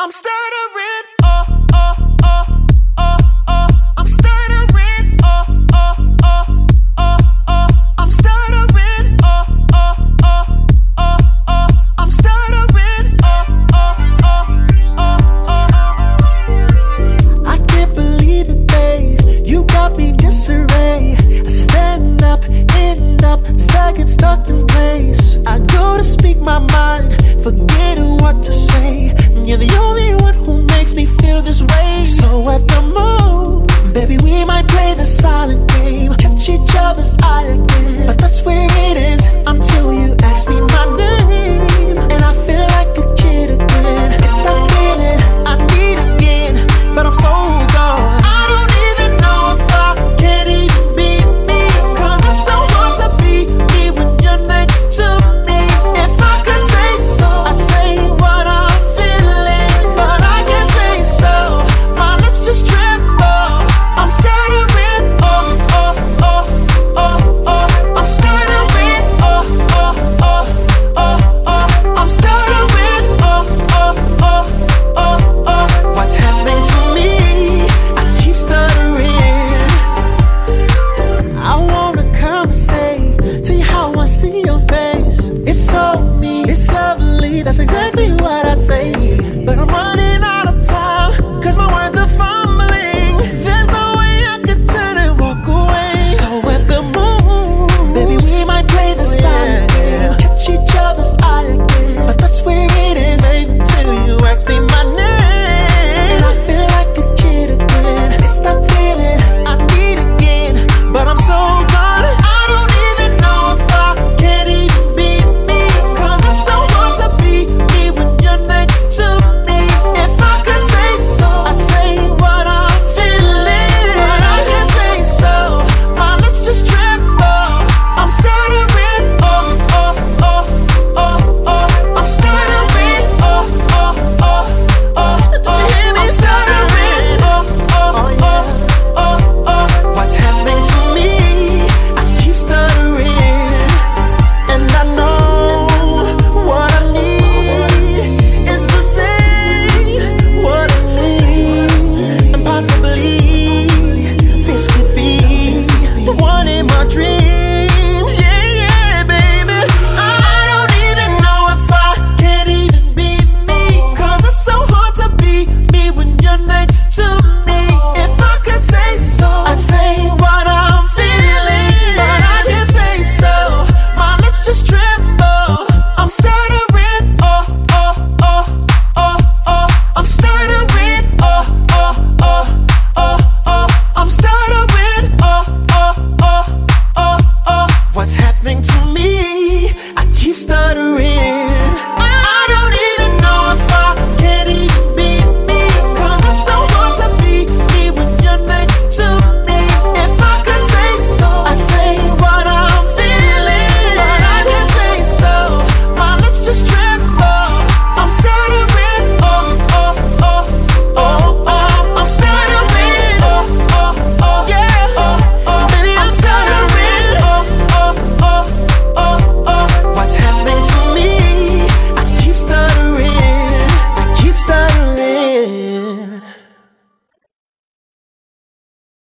I'm stuttering. Oh, oh, oh, oh, oh. I'm stuttering. Oh, oh, oh, oh, oh. I'm stuttering. Oh, oh, oh, oh, oh. I'm stuttering. Oh, oh, oh, oh, oh. I can't believe it, babe. You got me disarray. I stand up, up, stuck and stuck in place. I go to speak my mind. Forget in a silent game, catch each other's eye again. But that's where it is until you ask me my name.